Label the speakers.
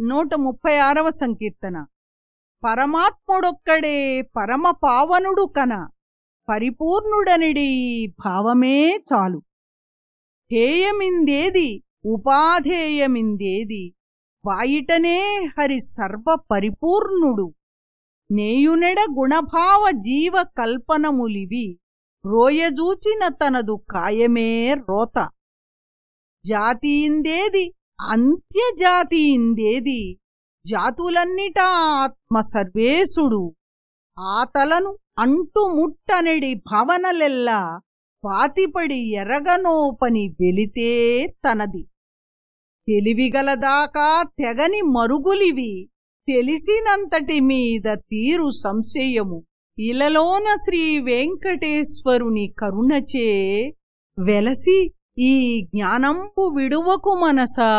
Speaker 1: నూట ముప్పై ఆరవ సంకీర్తన. పరమాత్ముడొక్కడే పరమ పావనుడు కన. పరిపూర్ణుడనిడి భావమే చాలు. ధ్యేయమిందేది? ఉపాధేయమిందేది? వాయిటనే హరి సర్వ పరిపూర్ణుడు నేయునెడ గుణభావ జీవ కల్పనములివి రోయజూచిన తనదు కాయమే రోత. అంత్యజాతి ఇందేది? జాతులన్నిటా ఆత్మ సర్వేశుడు. ఆతలను అంటుముట్టనడి భవనలెల్లా పాతిపడి ఎరగనోపని వెలితే తనది. తెలివిగలదాకా తెగని మరుగులివి. తెలిసినంతటి మీద తీరు సంశయము. ఇలలోన శ్రీ వెంకటేశ్వరుని కరుణచే వెలసి ఈ జ్ఞానంపు విడువకు మనసా?